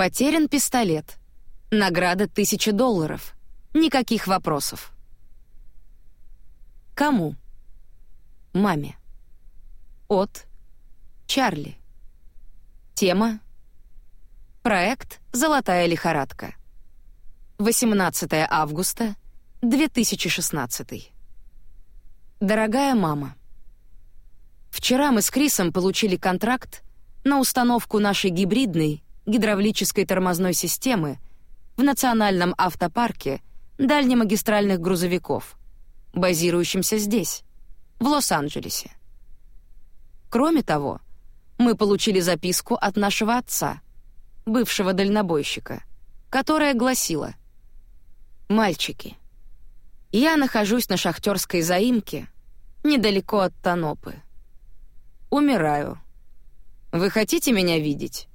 Потерян пистолет. Награда тысяча долларов. Никаких вопросов. Кому? Маме. От Чарли. Тема Проект «Золотая лихорадка». 18 августа 2016. Дорогая мама, вчера мы с Крисом получили контракт на установку нашей гибридной гидравлической тормозной системы в Национальном автопарке дальнемагистральных грузовиков, базирующемся здесь, в Лос-Анджелесе. Кроме того, мы получили записку от нашего отца, бывшего дальнобойщика, которая гласила «Мальчики, я нахожусь на шахтерской заимке, недалеко от Танопы. Умираю. Вы хотите меня видеть?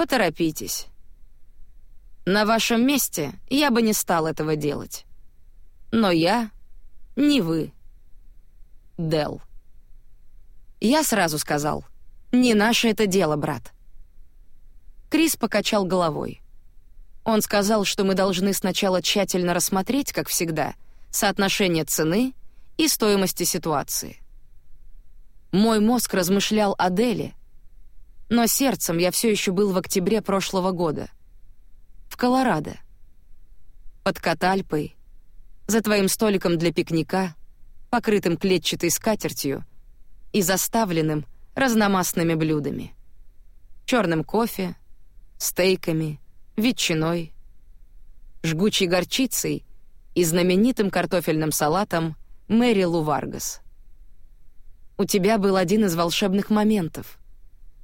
Поторопитесь. На вашем месте я бы не стал этого делать. Но я не вы. Дел. Я сразу сказал, не наше это дело, брат. Крис покачал головой. Он сказал, что мы должны сначала тщательно рассмотреть, как всегда, соотношение цены и стоимости ситуации. Мой мозг размышлял о Деле, но сердцем я все еще был в октябре прошлого года. В Колорадо. Под Катальпой, за твоим столиком для пикника, покрытым клетчатой скатертью и заставленным разномастными блюдами. Черным кофе, стейками — ветчиной, жгучей горчицей и знаменитым картофельным салатом Мэри Лу Варгас. У тебя был один из волшебных моментов.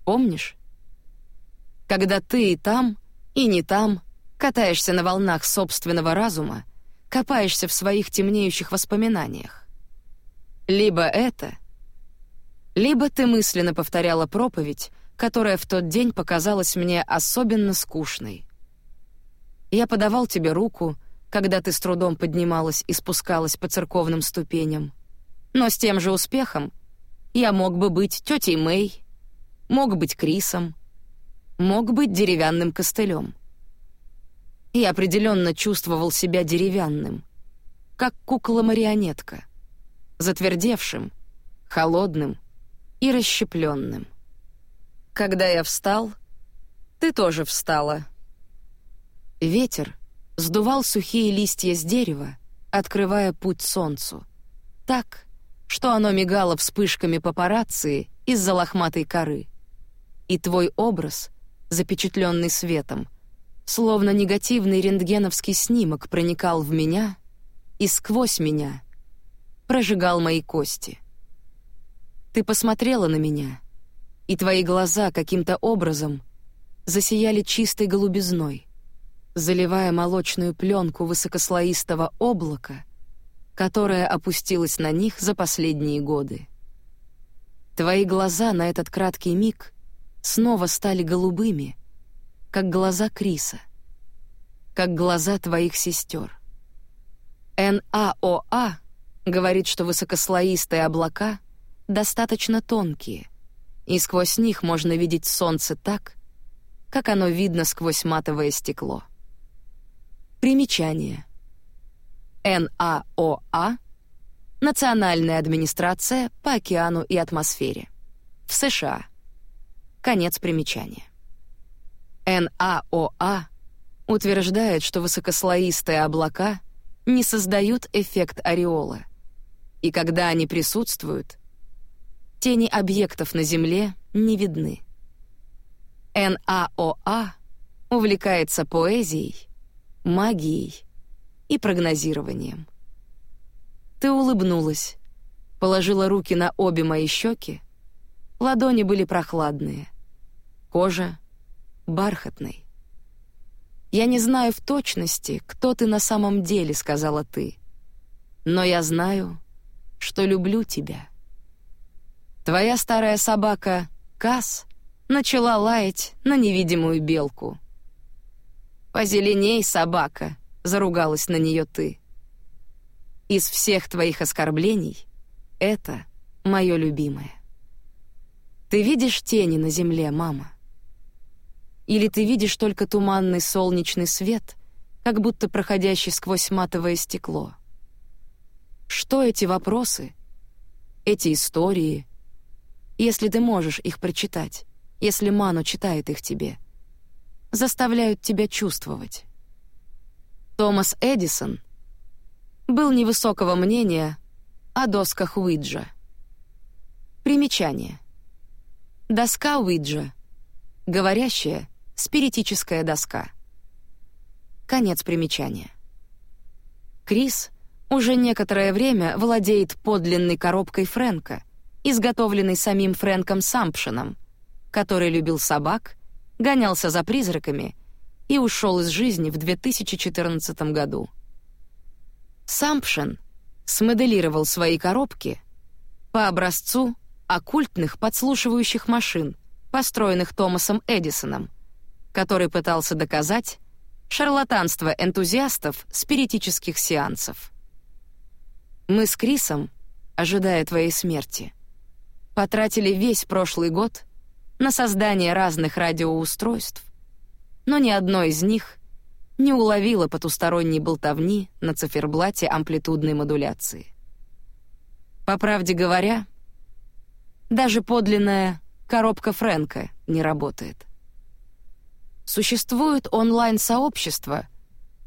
Помнишь? Когда ты и там, и не там катаешься на волнах собственного разума, копаешься в своих темнеющих воспоминаниях. Либо это, либо ты мысленно повторяла проповедь, которая в тот день показалась мне особенно скучной. Я подавал тебе руку, когда ты с трудом поднималась и спускалась по церковным ступеням. Но с тем же успехом я мог бы быть тетей Мэй, мог быть Крисом, мог быть деревянным костылем. Я определенно чувствовал себя деревянным, как кукла-марионетка, затвердевшим, холодным и расщепленным. Когда я встал, ты тоже встала — Ветер сдувал сухие листья с дерева, открывая путь солнцу. Так, что оно мигало вспышками папарацци из-за лохматой коры. И твой образ, запечатленный светом, словно негативный рентгеновский снимок проникал в меня и сквозь меня прожигал мои кости. Ты посмотрела на меня, и твои глаза каким-то образом засияли чистой голубизной заливая молочную пленку высокослоистого облака, которое опустилось на них за последние годы. Твои глаза на этот краткий миг снова стали голубыми, как глаза Криса, как глаза твоих сестер. НАОА а говорит, что высокослоистые облака достаточно тонкие, и сквозь них можно видеть солнце так, как оно видно сквозь матовое стекло. Примечание. НАОА а — Национальная администрация по океану и атмосфере. В США. Конец примечания. НАОА а утверждает, что высокослоистые облака не создают эффект ореола, и когда они присутствуют, тени объектов на Земле не видны. НАОА а увлекается поэзией магией и прогнозированием. Ты улыбнулась, положила руки на обе мои щеки. Ладони были прохладные, кожа бархатной. «Я не знаю в точности, кто ты на самом деле», — сказала ты. «Но я знаю, что люблю тебя». Твоя старая собака, Кас, начала лаять на невидимую белку — «Позеленей, собака!» — заругалась на нее ты. «Из всех твоих оскорблений это мое любимое. Ты видишь тени на земле, мама? Или ты видишь только туманный солнечный свет, как будто проходящий сквозь матовое стекло? Что эти вопросы, эти истории, если ты можешь их прочитать, если Ману читает их тебе, заставляют тебя чувствовать? Томас Эдисон был невысокого мнения о досках Уиджа. Примечание. Доска Уиджа. Говорящая, спиритическая доска. Конец примечания. Крис уже некоторое время владеет подлинной коробкой Фрэнка, изготовленной самим Фрэнком Сампшином, который любил собак, гонялся за призраками и ушел из жизни в 2014 году. Сампшин смоделировал свои коробки по образцу оккультных подслушивающих машин, построенных Томасом Эдисоном, который пытался доказать шарлатанство энтузиастов спиритических сеансов. Мы с Крисом, ожидая твоей смерти, потратили весь прошлый год на создание разных радиоустройств, но ни одно из них не уловило потусторонней болтовни на циферблате амплитудной модуляции. По правде говоря, даже подлинная коробка Фрэнка не работает. Существует онлайн-сообщество,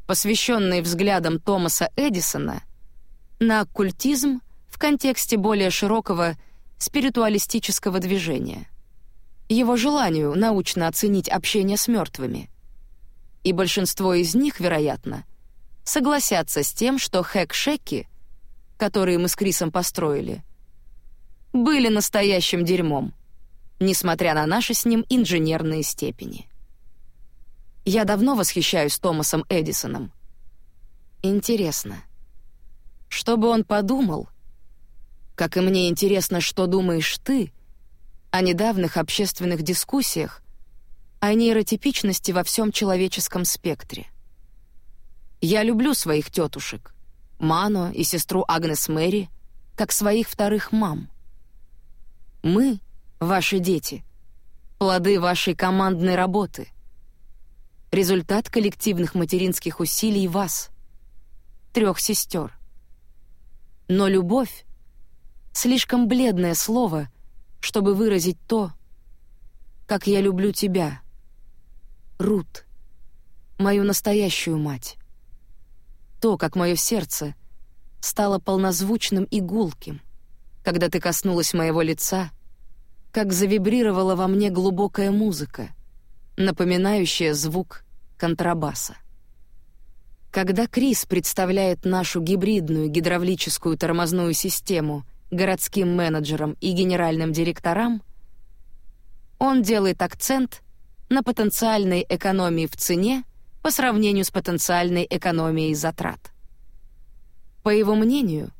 посвященное взглядам Томаса Эдисона на оккультизм в контексте более широкого спиритуалистического движения, его желанию научно оценить общение с мертвыми. И большинство из них, вероятно, согласятся с тем, что хэк-шеки, которые мы с Крисом построили — были настоящим дерьмом, несмотря на наши с ним инженерные степени. Я давно восхищаюсь Томасом Эдисоном. Интересно, что бы он подумал, как и мне интересно, что думаешь ты о недавних общественных дискуссиях о нейротипичности во всем человеческом спектре. Я люблю своих тетушек, Мано и сестру Агнес Мэри, как своих вторых мам — мы, ваши дети, плоды вашей командной работы, результат коллективных материнских усилий вас, трех сестер. Но любовь — слишком бледное слово, чтобы выразить то, как я люблю тебя, Рут, мою настоящую мать. То, как мое сердце стало полнозвучным и гулким — когда ты коснулась моего лица, как завибрировала во мне глубокая музыка, напоминающая звук контрабаса. Когда Крис представляет нашу гибридную гидравлическую тормозную систему городским менеджерам и генеральным директорам, он делает акцент на потенциальной экономии в цене по сравнению с потенциальной экономией затрат. По его мнению,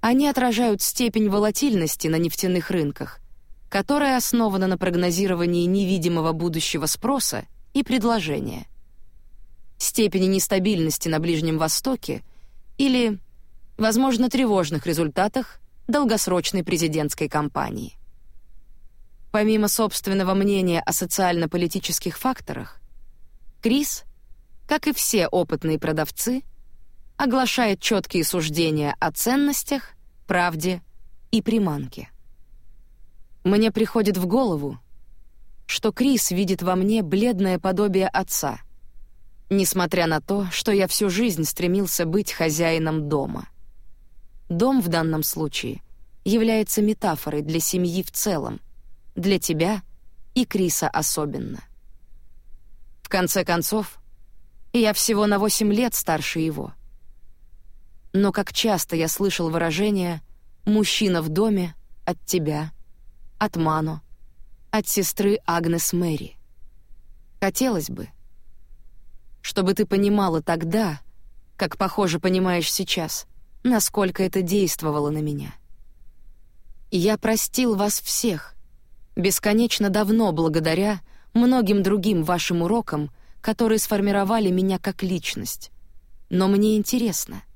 они отражают степень волатильности на нефтяных рынках, которая основана на прогнозировании невидимого будущего спроса и предложения, степени нестабильности на Ближнем Востоке или, возможно, тревожных результатах долгосрочной президентской кампании. Помимо собственного мнения о социально-политических факторах, Крис, как и все опытные продавцы, оглашает четкие суждения о ценностях правде и приманке. Мне приходит в голову, что Крис видит во мне бледное подобие отца, несмотря на то, что я всю жизнь стремился быть хозяином дома. Дом в данном случае является метафорой для семьи в целом, для тебя и Криса особенно. В конце концов, я всего на восемь лет старше его — но как часто я слышал выражение «мужчина в доме» от тебя, от Мано, от сестры Агнес Мэри. Хотелось бы, чтобы ты понимала тогда, как, похоже, понимаешь сейчас, насколько это действовало на меня. Я простил вас всех, бесконечно давно благодаря многим другим вашим урокам, которые сформировали меня как личность. Но мне интересно —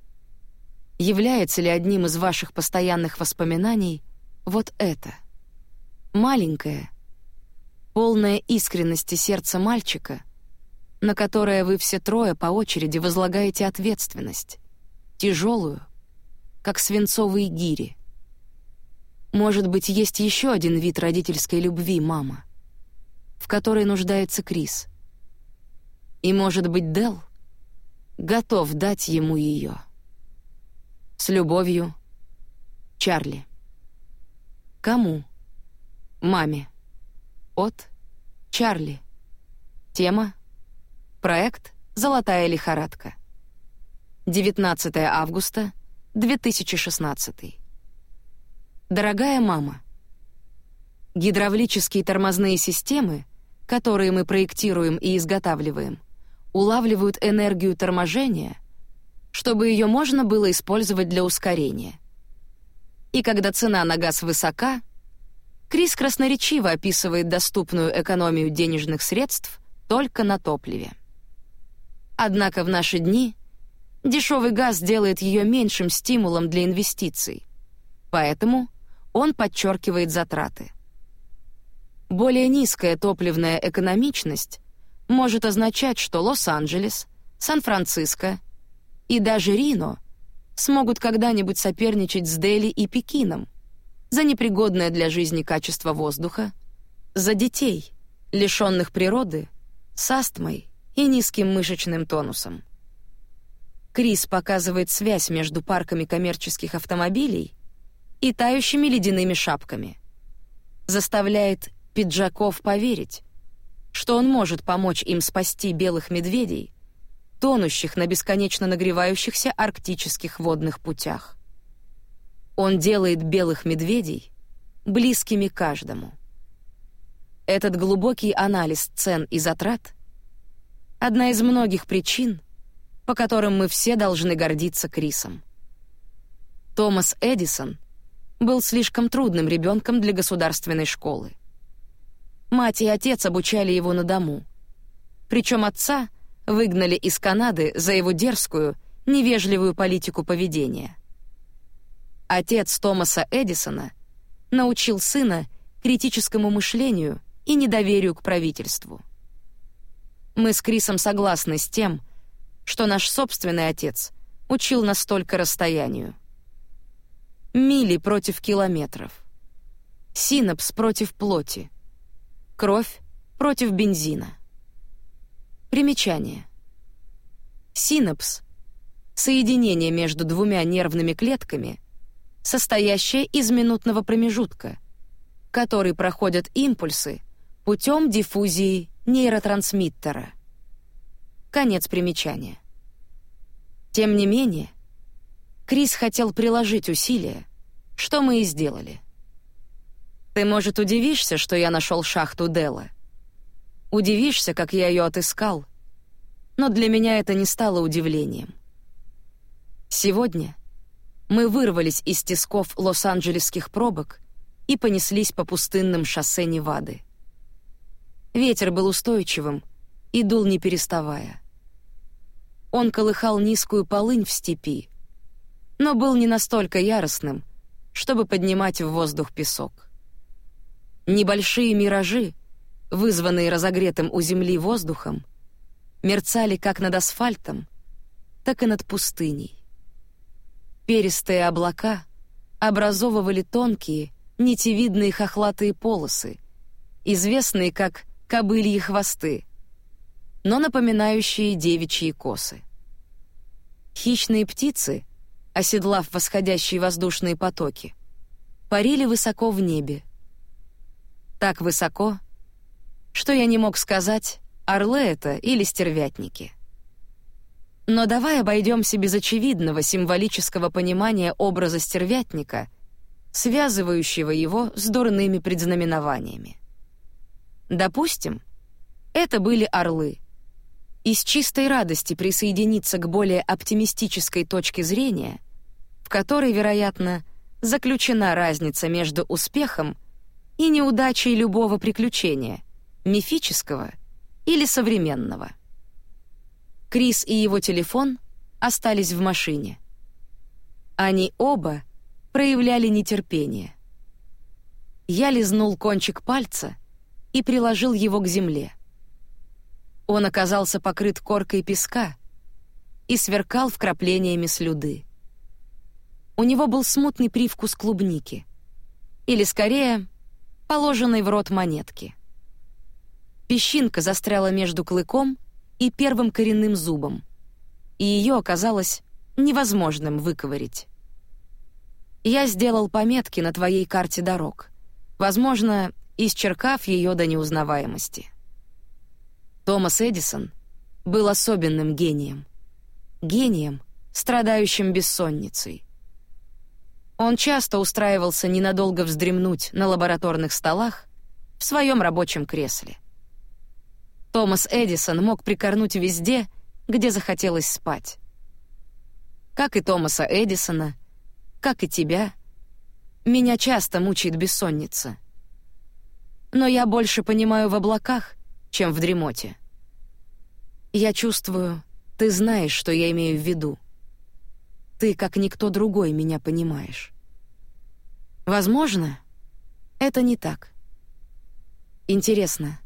является ли одним из ваших постоянных воспоминаний вот это? Маленькое, полное искренности сердца мальчика, на которое вы все трое по очереди возлагаете ответственность, тяжелую, как свинцовые гири. Может быть, есть еще один вид родительской любви, мама, в которой нуждается Крис. И, может быть, Дел готов дать ему ее. С любовью, Чарли. Кому? Маме. От Чарли. Тема Проект «Золотая лихорадка». 19 августа 2016. Дорогая мама, гидравлические тормозные системы, которые мы проектируем и изготавливаем, улавливают энергию торможения, чтобы ее можно было использовать для ускорения. И когда цена на газ высока, Крис красноречиво описывает доступную экономию денежных средств только на топливе. Однако в наши дни дешевый газ делает ее меньшим стимулом для инвестиций. Поэтому он подчеркивает затраты. Более низкая топливная экономичность может означать, что Лос-Анджелес, Сан-Франциско и даже Рино смогут когда-нибудь соперничать с Дели и Пекином за непригодное для жизни качество воздуха, за детей, лишенных природы, с астмой и низким мышечным тонусом. Крис показывает связь между парками коммерческих автомобилей и тающими ледяными шапками. Заставляет пиджаков поверить, что он может помочь им спасти белых медведей, тонущих на бесконечно нагревающихся арктических водных путях. Он делает белых медведей близкими каждому. Этот глубокий анализ цен и затрат Одна из многих причин, по которым мы все должны гордиться Крисом. Томас Эдисон был слишком трудным ребенком для государственной школы. Мать и отец обучали его на дому. Причем отца выгнали из Канады за его дерзкую, невежливую политику поведения. Отец Томаса Эдисона научил сына критическому мышлению и недоверию к правительству. Мы с Крисом согласны с тем, что наш собственный отец учил нас только расстоянию. Мили против километров. Синапс против плоти. Кровь против бензина. Примечание. Синапс — соединение между двумя нервными клетками, состоящее из минутного промежутка, который проходят импульсы путем диффузии нейротрансмиттера. Конец примечания. Тем не менее, Крис хотел приложить усилия, что мы и сделали. Ты, может, удивишься, что я нашел шахту Дела. Удивишься, как я ее отыскал, но для меня это не стало удивлением. Сегодня мы вырвались из тисков лос-анджелесских пробок и понеслись по пустынным шоссе Невады. Ветер был устойчивым и дул не переставая. Он колыхал низкую полынь в степи, но был не настолько яростным, чтобы поднимать в воздух песок. Небольшие миражи, вызванные разогретым у земли воздухом, мерцали как над асфальтом, так и над пустыней. Перистые облака образовывали тонкие, нитевидные хохлатые полосы, известные как кобыльи хвосты, но напоминающие девичьи косы. Хищные птицы, оседлав восходящие воздушные потоки, парили высоко в небе. Так высоко, что я не мог сказать, орлы это или стервятники. Но давай обойдемся без очевидного символического понимания образа стервятника, связывающего его с дурными предзнаменованиями. Допустим, это были орлы. Из чистой радости присоединиться к более оптимистической точке зрения, в которой, вероятно, заключена разница между успехом и неудачей любого приключения, мифического или современного. Крис и его телефон остались в машине. Они оба проявляли нетерпение. Я лизнул кончик пальца — и приложил его к земле. Он оказался покрыт коркой песка и сверкал вкраплениями слюды. У него был смутный привкус клубники. Или, скорее, положенной в рот монетки. Песчинка застряла между клыком и первым коренным зубом, и ее оказалось невозможным выковырить. Я сделал пометки на твоей карте дорог, возможно, исчеркав ее до неузнаваемости. Томас Эдисон был особенным гением. Гением, страдающим бессонницей. Он часто устраивался ненадолго вздремнуть на лабораторных столах в своем рабочем кресле. Томас Эдисон мог прикорнуть везде, где захотелось спать. Как и Томаса Эдисона, как и тебя, меня часто мучает бессонница. Но я больше понимаю в облаках, чем в дремоте. Я чувствую, ты знаешь, что я имею в виду. Ты, как никто другой, меня понимаешь. Возможно, это не так. Интересно,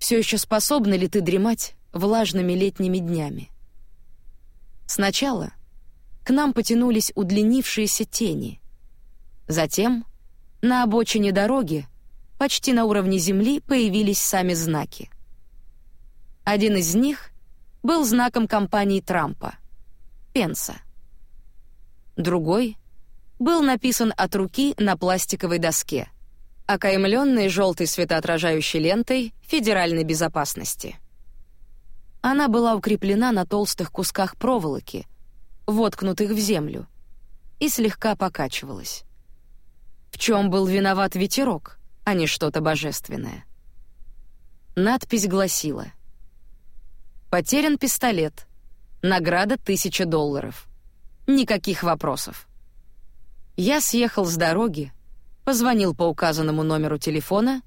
все еще способна ли ты дремать влажными летними днями? Сначала к нам потянулись удлинившиеся тени. Затем на обочине дороги, почти на уровне земли, появились сами знаки. Один из них был знаком компании Трампа — Пенса. Другой был написан от руки на пластиковой доске, окаймленной желтой светоотражающей лентой федеральной безопасности. Она была укреплена на толстых кусках проволоки, воткнутых в землю, и слегка покачивалась. В чем был виноват ветерок, а не что-то божественное? Надпись гласила «Потерян пистолет. Награда тысяча долларов. Никаких вопросов». Я съехал с дороги, позвонил по указанному номеру телефона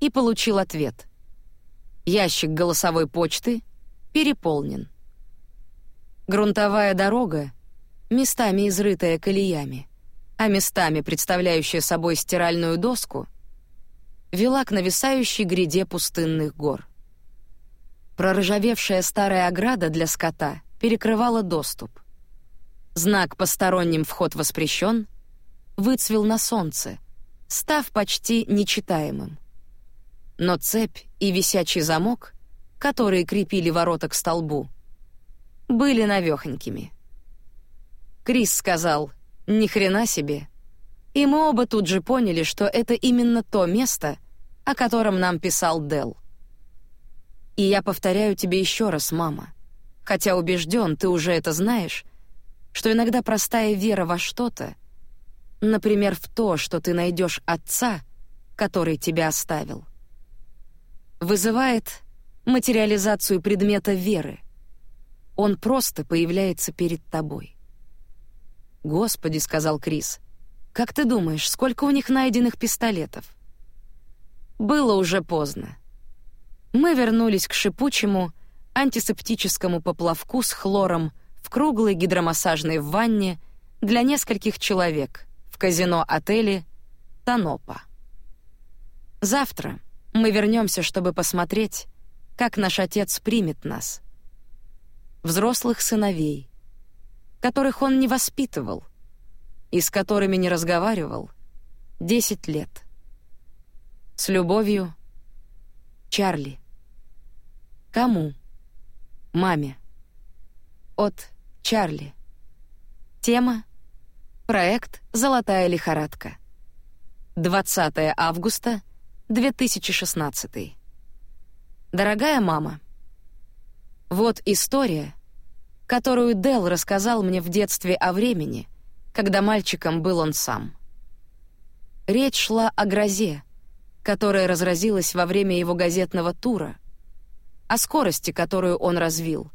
и получил ответ. Ящик голосовой почты переполнен. Грунтовая дорога, местами изрытая колеями, а местами представляющая собой стиральную доску, вела к нависающей гряде пустынных гор. Проржавевшая старая ограда для скота перекрывала доступ. Знак «Посторонним вход воспрещен» выцвел на солнце, став почти нечитаемым. Но цепь и висячий замок, которые крепили ворота к столбу, были навехонькими. Крис сказал «Ни хрена себе», и мы оба тут же поняли, что это именно то место, о котором нам писал Дел. И я повторяю тебе еще раз, мама, хотя убежден, ты уже это знаешь, что иногда простая вера во что-то, например, в то, что ты найдешь отца, который тебя оставил, вызывает материализацию предмета веры — он просто появляется перед тобой. «Господи», — сказал Крис, — «как ты думаешь, сколько у них найденных пистолетов?» Было уже поздно. Мы вернулись к шипучему, антисептическому поплавку с хлором в круглой гидромассажной ванне для нескольких человек казино-отеле «Танопа». Завтра мы вернемся, чтобы посмотреть, как наш отец примет нас — взрослых сыновей, которых он не воспитывал и с которыми не разговаривал десять лет. С любовью, Чарли. Кому? Маме. От Чарли. Тема Проект «Золотая лихорадка». 20 августа 2016. Дорогая мама, вот история, которую Дел рассказал мне в детстве о времени, когда мальчиком был он сам. Речь шла о грозе, которая разразилась во время его газетного тура, о скорости, которую он развил,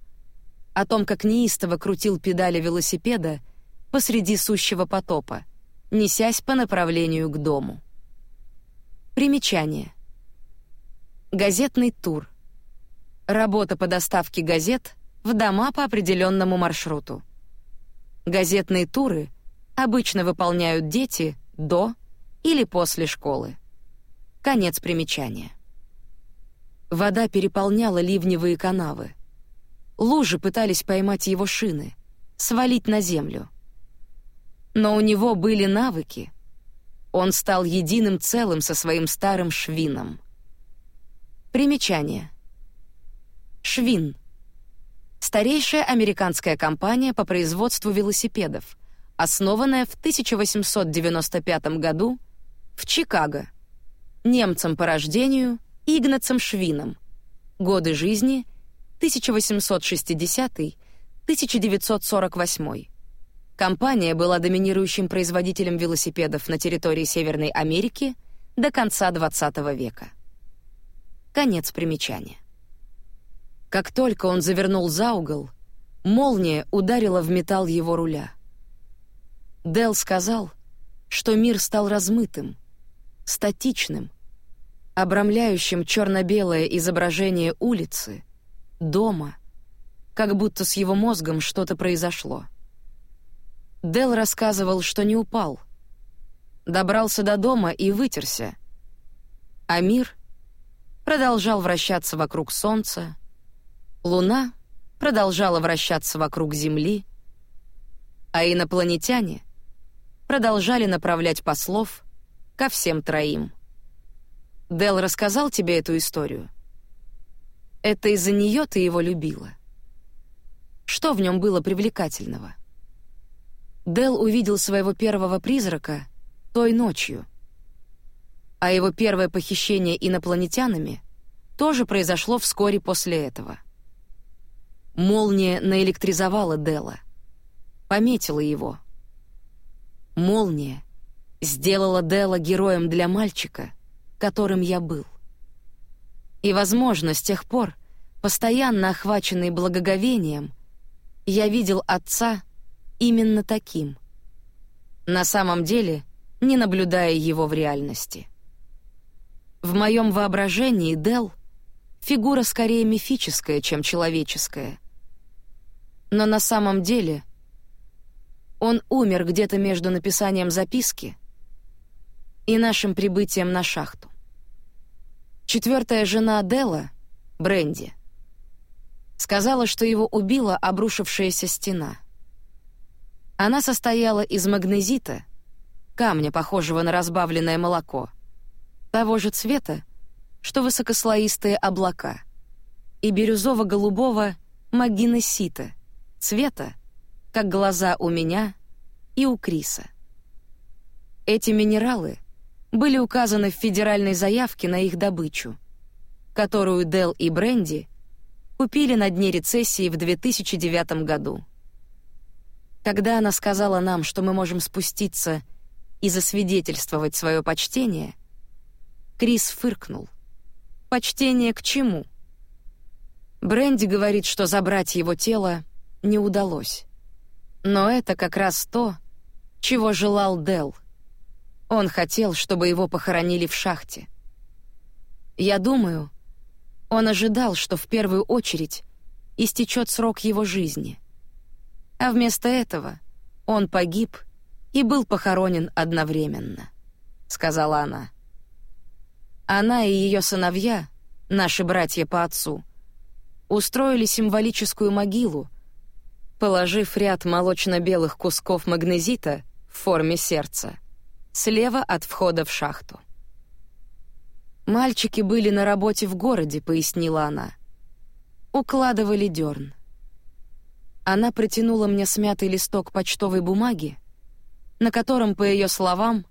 о том, как неистово крутил педали велосипеда посреди сущего потопа, несясь по направлению к дому. Примечание. Газетный тур. Работа по доставке газет в дома по определенному маршруту. Газетные туры обычно выполняют дети до или после школы. Конец примечания. Вода переполняла ливневые канавы. Лужи пытались поймать его шины, свалить на землю. Но у него были навыки. Он стал единым целым со своим старым швином. Примечание. Швин. Старейшая американская компания по производству велосипедов, основанная в 1895 году в Чикаго. Немцем по рождению — Игнацем Швином. Годы жизни 1860-1948. Компания была доминирующим производителем велосипедов на территории Северной Америки до конца XX века. Конец примечания. Как только он завернул за угол, молния ударила в металл его руля. Дел сказал, что мир стал размытым, статичным — обрамляющим черно-белое изображение улицы, дома, как будто с его мозгом что-то произошло. Дел рассказывал, что не упал. Добрался до дома и вытерся. А мир продолжал вращаться вокруг солнца, луна продолжала вращаться вокруг Земли, а инопланетяне продолжали направлять послов ко всем троим. Дел рассказал тебе эту историю? Это из-за нее ты его любила? Что в нем было привлекательного? Дел увидел своего первого призрака той ночью. А его первое похищение инопланетянами тоже произошло вскоре после этого. Молния наэлектризовала Дела, пометила его. Молния сделала Дела героем для мальчика — которым я был. И, возможно, с тех пор, постоянно охваченный благоговением, я видел отца именно таким. На самом деле, не наблюдая его в реальности. В моем воображении Дел — фигура скорее мифическая, чем человеческая. Но на самом деле он умер где-то между написанием записки и нашим прибытием на шахту. Четвертая жена Дела, Бренди, сказала, что его убила обрушившаяся стена. Она состояла из магнезита, камня, похожего на разбавленное молоко, того же цвета, что высокослоистые облака, и бирюзово-голубого магинесита, цвета, как глаза у меня и у Криса. Эти минералы — были указаны в федеральной заявке на их добычу, которую Дell и Бренди купили на дне рецессии в 2009 году. Когда она сказала нам, что мы можем спуститься и засвидетельствовать свое почтение, Крис фыркнул. «Почтение к чему?» Бренди говорит, что забрать его тело не удалось. Но это как раз то, чего желал Дел — он хотел, чтобы его похоронили в шахте. Я думаю, он ожидал, что в первую очередь истечет срок его жизни. А вместо этого он погиб и был похоронен одновременно, сказала она. Она и ее сыновья, наши братья по отцу, устроили символическую могилу, положив ряд молочно-белых кусков магнезита в форме сердца слева от входа в шахту. «Мальчики были на работе в городе», — пояснила она. «Укладывали дерн». Она протянула мне смятый листок почтовой бумаги, на котором, по ее словам,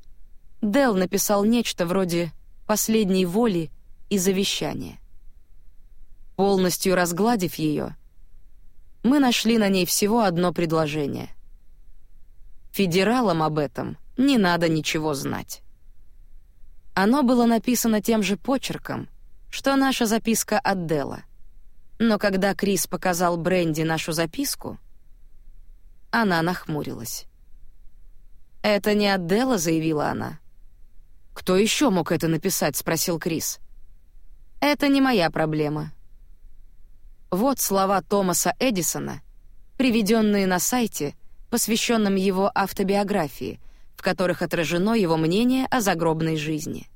Дел написал нечто вроде «последней воли» и завещания. Полностью разгладив ее, мы нашли на ней всего одно предложение. Федералам об этом — не надо ничего знать. Оно было написано тем же почерком, что наша записка от Дела. Но когда Крис показал Бренди нашу записку, она нахмурилась. «Это не от Дела», — заявила она. «Кто еще мог это написать?» — спросил Крис. «Это не моя проблема». Вот слова Томаса Эдисона, приведенные на сайте, посвященном его автобиографии — в которых отражено его мнение о загробной жизни.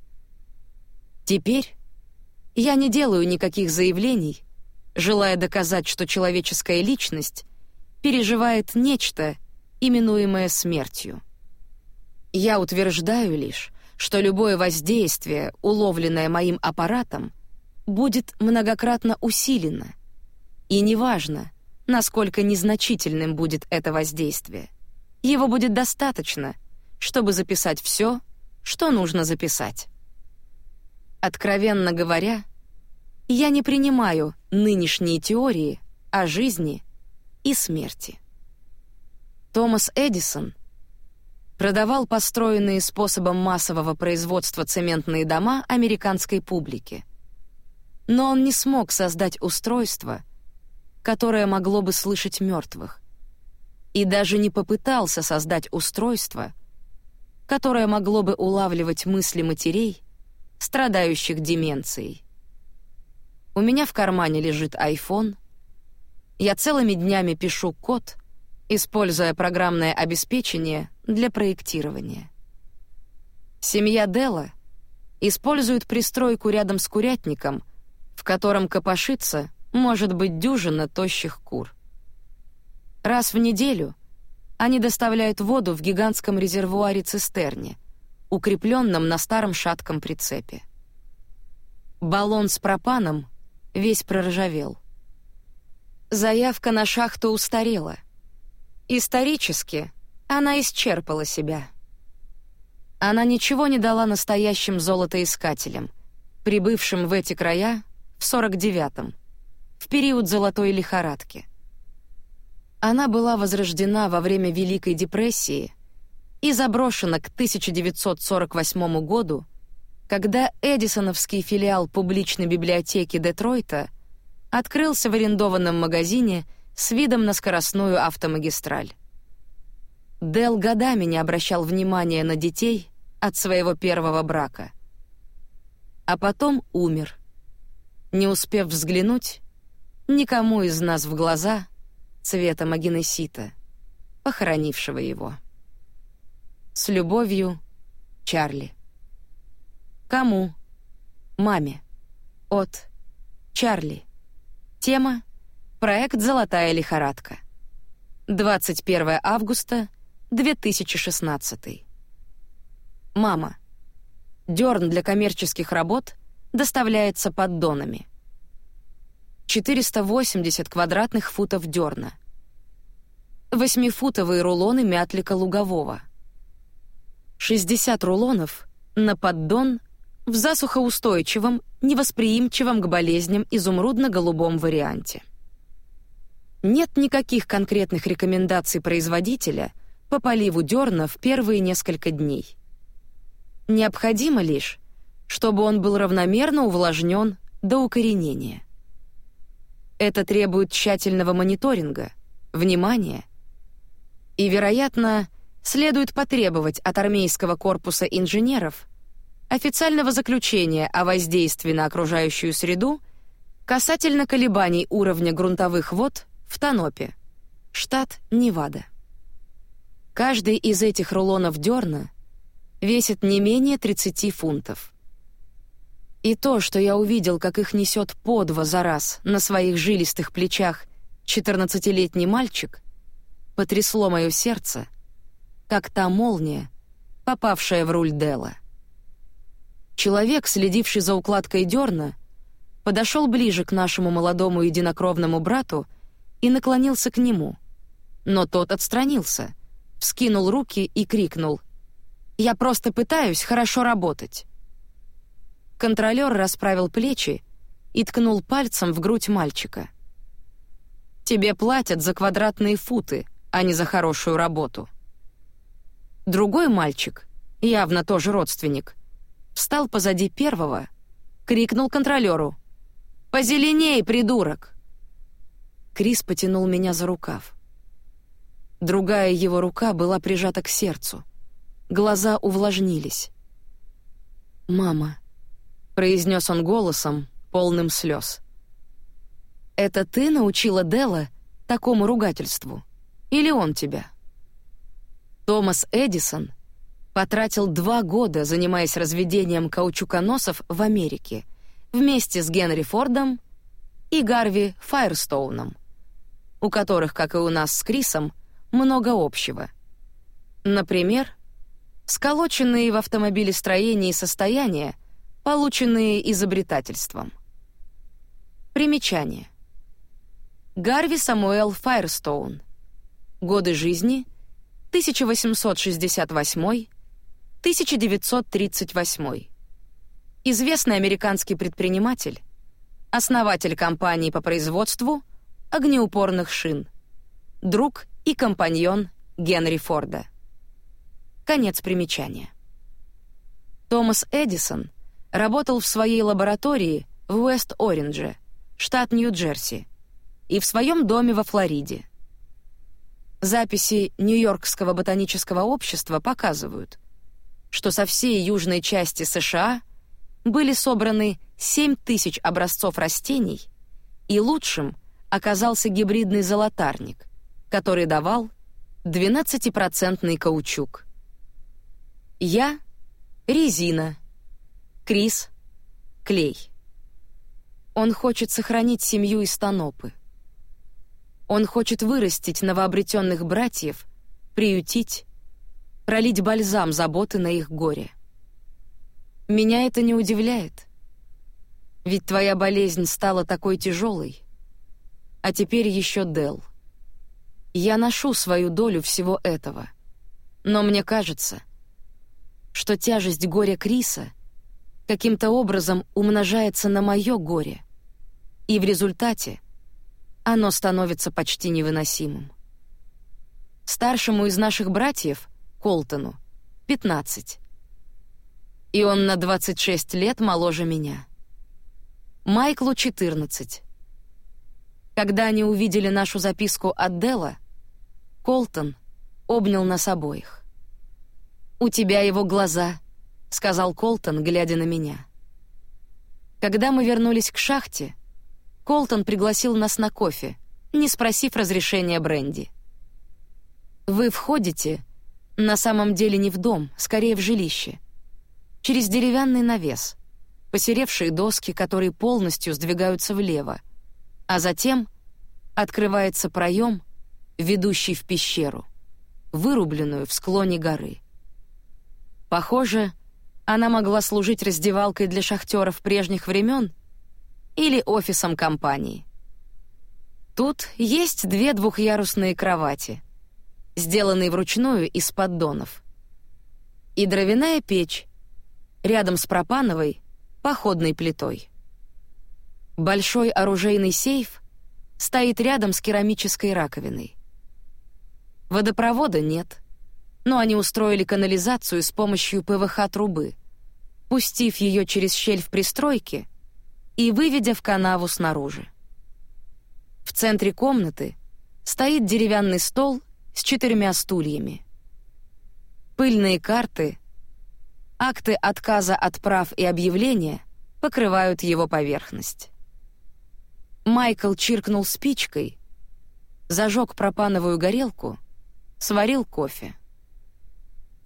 Теперь я не делаю никаких заявлений, желая доказать, что человеческая личность переживает нечто, именуемое смертью. Я утверждаю лишь, что любое воздействие, уловленное моим аппаратом, будет многократно усилено. И неважно, насколько незначительным будет это воздействие. Его будет достаточно, чтобы записать все, что нужно записать. Откровенно говоря, я не принимаю нынешние теории о жизни и смерти. Томас Эдисон продавал построенные способом массового производства цементные дома американской публике. Но он не смог создать устройство, которое могло бы слышать мертвых, и даже не попытался создать устройство, которое могло бы улавливать мысли матерей, страдающих деменцией. У меня в кармане лежит iPhone. Я целыми днями пишу код, используя программное обеспечение для проектирования. Семья Делла использует пристройку рядом с курятником, в котором копошится может быть дюжина тощих кур. Раз в неделю они доставляют воду в гигантском резервуаре-цистерне, укрепленном на старом шатком прицепе. Баллон с пропаном весь проржавел. Заявка на шахту устарела. Исторически она исчерпала себя. Она ничего не дала настоящим золотоискателям, прибывшим в эти края в 49-м, в период золотой лихорадки. Она была возрождена во время Великой депрессии и заброшена к 1948 году когда Эдисоновский филиал публичной библиотеки Детройта открылся в арендованном магазине с видом на скоростную автомагистраль. Дел годами не обращал внимания на детей от своего первого брака. А потом умер, не успев взглянуть никому из нас в глаза цвета магинесита, похоронившего его. С любовью, Чарли. Кому? Маме. От Чарли. Тема Проект Золотая лихорадка. 21 августа 2016. Мама. Дёрн для коммерческих работ доставляется поддонами. 480 квадратных футов дёрна. Восьмифутовые рулоны мятлика лугового. 60 рулонов на поддон в засухоустойчивом, невосприимчивом к болезням изумрудно-голубом варианте. Нет никаких конкретных рекомендаций производителя по поливу дерна в первые несколько дней. Необходимо лишь, чтобы он был равномерно увлажнен до укоренения. Это требует тщательного мониторинга, внимания и, вероятно, следует потребовать от армейского корпуса инженеров официального заключения о воздействии на окружающую среду касательно колебаний уровня грунтовых вод в Танопе, штат Невада. Каждый из этих рулонов дерна весит не менее 30 фунтов. И то, что я увидел, как их несет по два за раз на своих жилистых плечах 14-летний мальчик, потрясло мое сердце, как та молния, попавшая в руль Дела. Человек, следивший за укладкой дерна, подошел ближе к нашему молодому единокровному брату и наклонился к нему. Но тот отстранился, вскинул руки и крикнул «Я просто пытаюсь хорошо работать». Контролер расправил плечи и ткнул пальцем в грудь мальчика. «Тебе платят за квадратные футы, а не за хорошую работу». Другой мальчик, явно тоже родственник, встал позади первого, крикнул контролеру. «Позеленей, придурок!» Крис потянул меня за рукав. Другая его рука была прижата к сердцу. Глаза увлажнились. «Мама», — произнес он голосом, полным слез. «Это ты научила Дела такому ругательству? Или он тебя?» Томас Эдисон Потратил два года, занимаясь разведением каучуконосов в Америке, вместе с Генри Фордом и Гарви Файрстоуном, у которых, как и у нас с Крисом, много общего. Например, сколоченные в автомобилестроении состояния, полученные изобретательством. Примечание. Гарви Самуэл Файрстоун. Годы жизни 1868-1938. Известный американский предприниматель, основатель компании по производству огнеупорных шин, друг и компаньон Генри Форда. Конец примечания. Томас Эдисон работал в своей лаборатории в Уэст-Орендже, штат Нью-Джерси, и в своем доме во Флориде. Записи Нью-Йоркского ботанического общества показывают, что со всей южной части США были собраны 7 тысяч образцов растений, и лучшим оказался гибридный золотарник, который давал 12% каучук. Я — резина, Крис — клей. Он хочет сохранить семью из Станопы. Он хочет вырастить новообретенных братьев, приютить, пролить бальзам заботы на их горе. Меня это не удивляет. Ведь твоя болезнь стала такой тяжелой. А теперь еще Дел. Я ношу свою долю всего этого. Но мне кажется, что тяжесть горя Криса каким-то образом умножается на мое горе, и в результате оно становится почти невыносимым. Старшему из наших братьев, Колтону, 15. И он на 26 лет моложе меня. Майклу 14. Когда они увидели нашу записку от Дела, Колтон обнял нас обоих. «У тебя его глаза», — сказал Колтон, глядя на меня. Когда мы вернулись к шахте, Колтон пригласил нас на кофе, не спросив разрешения Бренди. Вы входите, на самом деле не в дом, скорее в жилище, через деревянный навес, посеревшие доски, которые полностью сдвигаются влево, а затем открывается проем, ведущий в пещеру, вырубленную в склоне горы. Похоже, она могла служить раздевалкой для шахтеров прежних времен или офисом компании. Тут есть две двухъярусные кровати, сделанные вручную из поддонов, и дровяная печь рядом с пропановой походной плитой. Большой оружейный сейф стоит рядом с керамической раковиной. Водопровода нет — но они устроили канализацию с помощью ПВХ-трубы, пустив ее через щель в пристройке и выведя в канаву снаружи. В центре комнаты стоит деревянный стол с четырьмя стульями. Пыльные карты, акты отказа от прав и объявления покрывают его поверхность. Майкл чиркнул спичкой, зажег пропановую горелку, сварил кофе.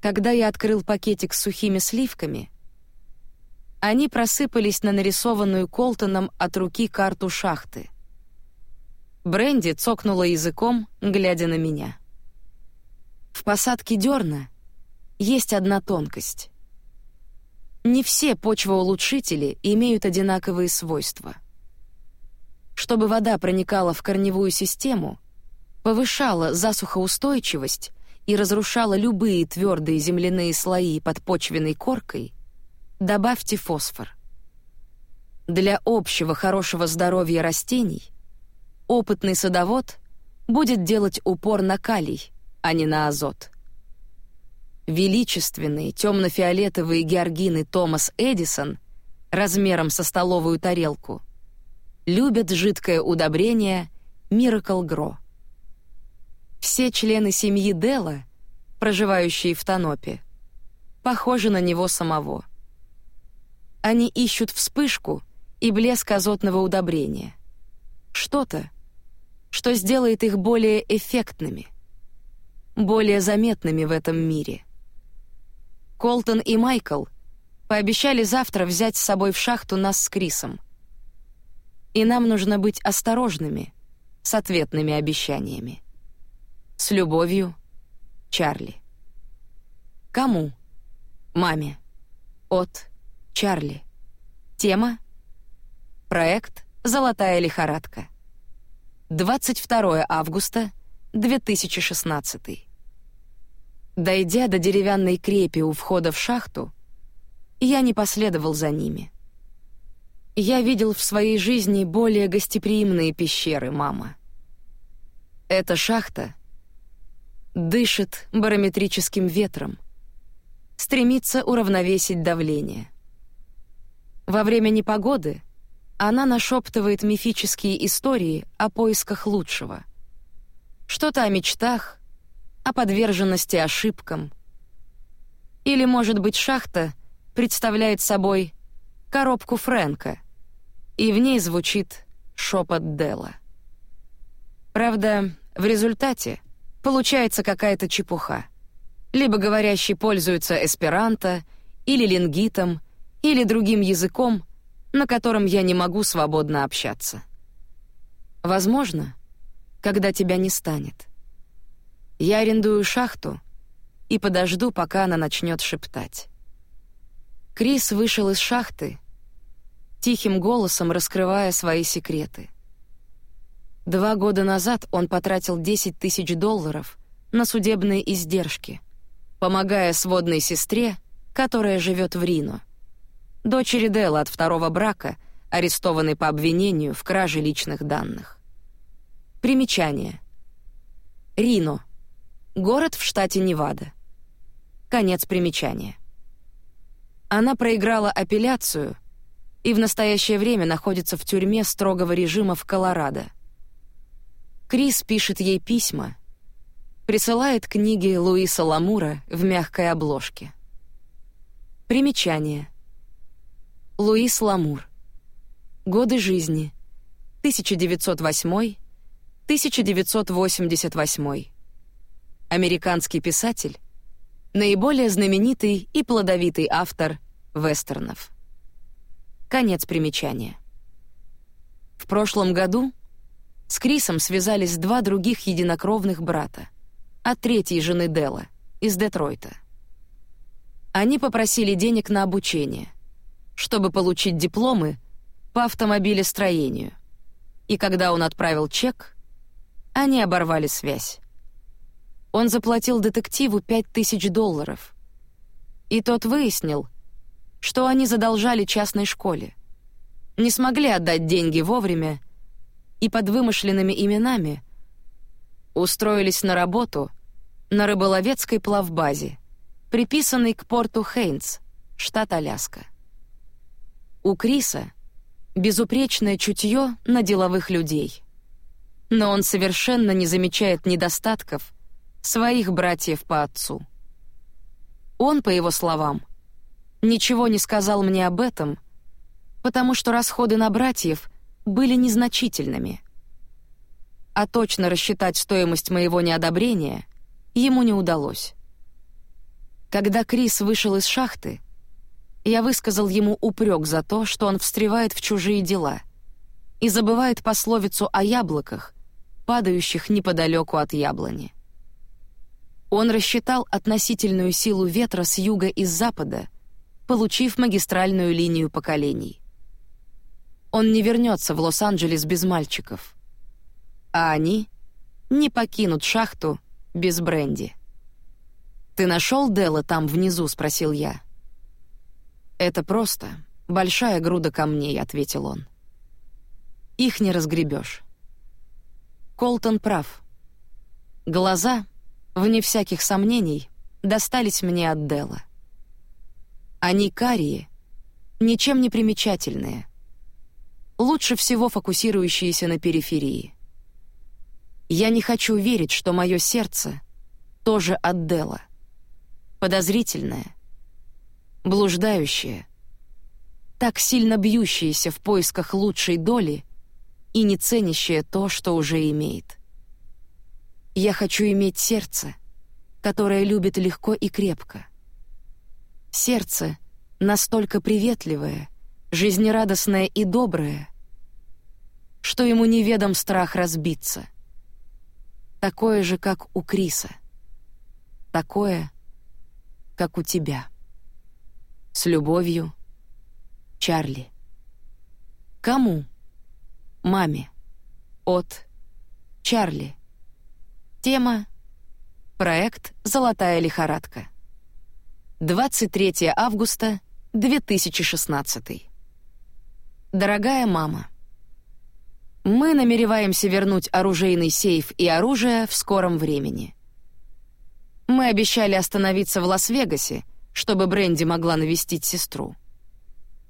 Когда я открыл пакетик с сухими сливками, они просыпались на нарисованную Колтоном от руки карту шахты. Бренди цокнула языком, глядя на меня. В посадке дерна есть одна тонкость. Не все почвоулучшители имеют одинаковые свойства. Чтобы вода проникала в корневую систему, повышала засухоустойчивость и разрушала любые твердые земляные слои под почвенной коркой, добавьте фосфор. Для общего хорошего здоровья растений опытный садовод будет делать упор на калий, а не на азот. Величественные темно-фиолетовые георгины Томас Эдисон размером со столовую тарелку любят жидкое удобрение Miracle Grow. Все члены семьи Дела, проживающие в Танопе, похожи на него самого. Они ищут вспышку и блеск азотного удобрения. Что-то, что сделает их более эффектными, более заметными в этом мире. Колтон и Майкл пообещали завтра взять с собой в шахту нас с Крисом. И нам нужно быть осторожными с ответными обещаниями. С любовью, Чарли. Кому? Маме. От Чарли. Тема Проект «Золотая лихорадка». 22 августа 2016. Дойдя до деревянной крепи у входа в шахту, я не последовал за ними. Я видел в своей жизни более гостеприимные пещеры, мама. Эта шахта дышит барометрическим ветром, стремится уравновесить давление. Во время непогоды — она нашептывает мифические истории о поисках лучшего. Что-то о мечтах, о подверженности ошибкам. Или, может быть, шахта представляет собой коробку Фрэнка, и в ней звучит шепот Дела. Правда, в результате получается какая-то чепуха. Либо говорящий пользуется эсперанто, или лингитом, или другим языком, на котором я не могу свободно общаться. Возможно, когда тебя не станет. Я арендую шахту и подожду, пока она начнет шептать. Крис вышел из шахты, тихим голосом раскрывая свои секреты. Два года назад он потратил 10 тысяч долларов на судебные издержки, помогая сводной сестре, которая живет в Рино дочери Делла от второго брака, арестованной по обвинению в краже личных данных. Примечание. Рино. Город в штате Невада. Конец примечания. Она проиграла апелляцию и в настоящее время находится в тюрьме строгого режима в Колорадо. Крис пишет ей письма, присылает книги Луиса Ламура в мягкой обложке. Примечание — Луис Ламур. Годы жизни. 1908-1988. Американский писатель, наиболее знаменитый и плодовитый автор вестернов. Конец примечания. В прошлом году с Крисом связались два других единокровных брата от третьей жены Дела из Детройта. Они попросили денег на обучение — чтобы получить дипломы по автомобилестроению. И когда он отправил чек, они оборвали связь. Он заплатил детективу пять тысяч долларов. И тот выяснил, что они задолжали частной школе. Не смогли отдать деньги вовремя и под вымышленными именами устроились на работу на рыболовецкой плавбазе, приписанной к порту Хейнс, штат Аляска. У Криса безупречное чутье на деловых людей. Но он совершенно не замечает недостатков своих братьев по отцу. Он, по его словам, ничего не сказал мне об этом, потому что расходы на братьев были незначительными. А точно рассчитать стоимость моего неодобрения ему не удалось. Когда Крис вышел из шахты, я высказал ему упрек за то, что он встревает в чужие дела и забывает пословицу о яблоках, падающих неподалеку от яблони. Он рассчитал относительную силу ветра с юга и с запада, получив магистральную линию поколений. Он не вернется в Лос-Анджелес без мальчиков, а они не покинут шахту без бренди. «Ты нашел Делла там внизу?» — спросил я. «Это просто большая груда камней», — ответил он. «Их не разгребешь». Колтон прав. Глаза, вне всяких сомнений, достались мне от Дела. Они карие, ничем не примечательные, лучше всего фокусирующиеся на периферии. Я не хочу верить, что мое сердце тоже от Дела. Подозрительное, блуждающее, так сильно бьющееся в поисках лучшей доли и не ценящее то, что уже имеет. Я хочу иметь сердце, которое любит легко и крепко. Сердце настолько приветливое, жизнерадостное и доброе, что ему неведом страх разбиться. Такое же, как у Криса. Такое, как у тебя. С любовью, Чарли. Кому? Маме. От Чарли. Тема Проект «Золотая лихорадка». 23 августа 2016. Дорогая мама, мы намереваемся вернуть оружейный сейф и оружие в скором времени. Мы обещали остановиться в Лас-Вегасе, чтобы Бренди могла навестить сестру.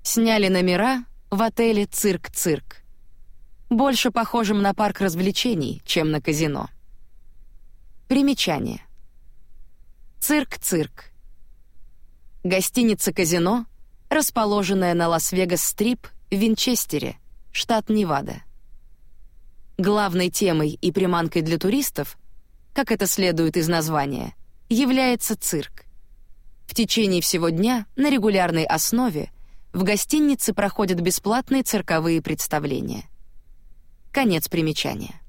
Сняли номера в отеле «Цирк-цирк». Больше похожим на парк развлечений, чем на казино. Примечание. Цирк-цирк. Гостиница-казино, расположенная на Лас-Вегас-стрип в Винчестере, штат Невада. Главной темой и приманкой для туристов, как это следует из названия, является цирк. В течение всего дня на регулярной основе в гостинице проходят бесплатные цирковые представления. Конец примечания.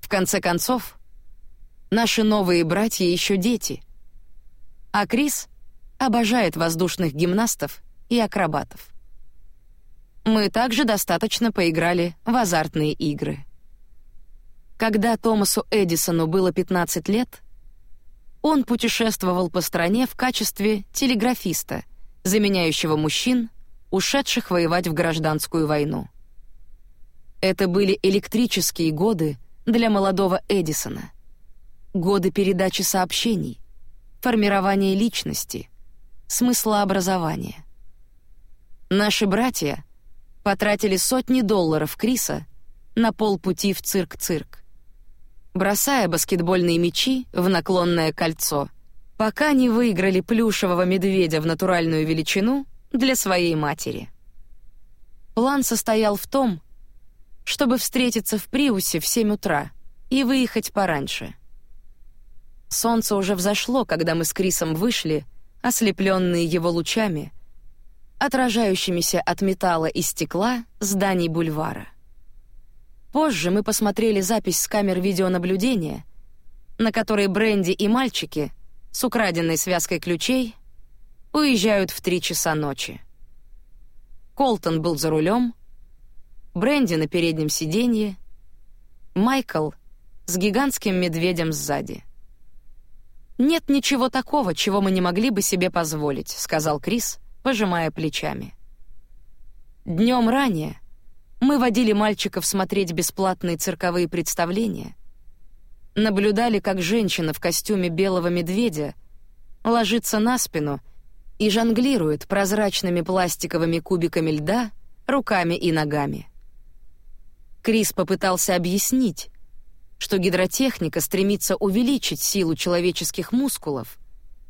В конце концов, Наши новые братья еще дети. А Крис обожает воздушных гимнастов и акробатов. Мы также достаточно поиграли в азартные игры. Когда Томасу Эдисону было 15 лет, он путешествовал по стране в качестве телеграфиста, заменяющего мужчин, ушедших воевать в гражданскую войну. Это были электрические годы для молодого Эдисона годы передачи сообщений, формирования личности, смысла образования. Наши братья потратили сотни долларов Криса на полпути в цирк-цирк, бросая баскетбольные мячи в наклонное кольцо, пока не выиграли плюшевого медведя в натуральную величину для своей матери. План состоял в том, чтобы встретиться в Приусе в 7 утра и выехать пораньше — Солнце уже взошло, когда мы с Крисом вышли, ослепленные его лучами, отражающимися от металла и стекла зданий бульвара. Позже мы посмотрели запись с камер видеонаблюдения, на которой Бренди и мальчики с украденной связкой ключей уезжают в три часа ночи. Колтон был за рулем, Бренди на переднем сиденье, Майкл с гигантским медведем сзади — «Нет ничего такого, чего мы не могли бы себе позволить», — сказал Крис, пожимая плечами. Днем ранее мы водили мальчиков смотреть бесплатные цирковые представления, наблюдали, как женщина в костюме белого медведя ложится на спину и жонглирует прозрачными пластиковыми кубиками льда руками и ногами. Крис попытался объяснить, что гидротехника стремится увеличить силу человеческих мускулов,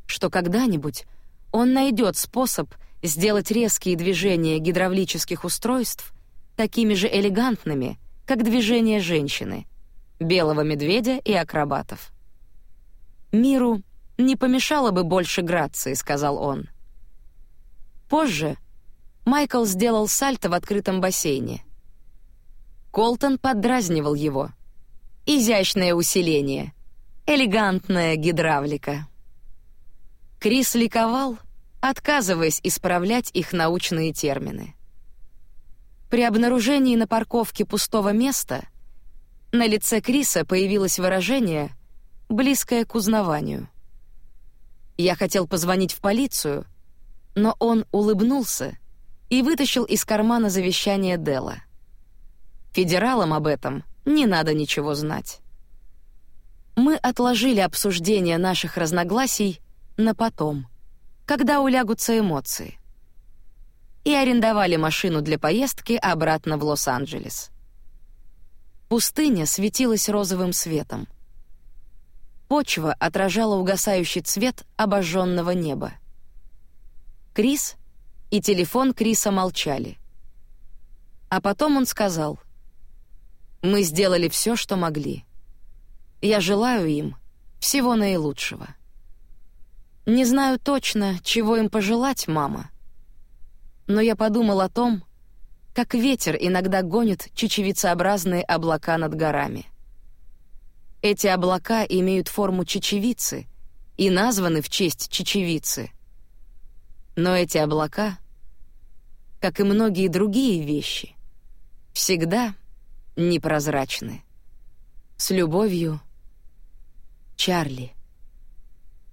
что когда-нибудь он найдет способ сделать резкие движения гидравлических устройств такими же элегантными, как движения женщины, белого медведя и акробатов. «Миру не помешало бы больше грации», — сказал он. Позже Майкл сделал сальто в открытом бассейне. Колтон поддразнивал его — изящное усиление, элегантная гидравлика. Крис ликовал, отказываясь исправлять их научные термины. При обнаружении на парковке пустого места на лице Криса появилось выражение, близкое к узнаванию. Я хотел позвонить в полицию, но он улыбнулся и вытащил из кармана завещание Дела. Федералам об этом — не надо ничего знать. Мы отложили обсуждение наших разногласий на потом, когда улягутся эмоции, и арендовали машину для поездки обратно в Лос-Анджелес. Пустыня светилась розовым светом. Почва отражала угасающий цвет обожженного неба. Крис и телефон Криса молчали. А потом он сказал: мы сделали все, что могли. Я желаю им всего наилучшего. Не знаю точно, чего им пожелать, мама. Но я подумал о том, как ветер иногда гонит чечевицеобразные облака над горами. Эти облака имеют форму чечевицы и названы в честь чечевицы. Но эти облака, как и многие другие вещи, всегда непрозрачны. С любовью, Чарли.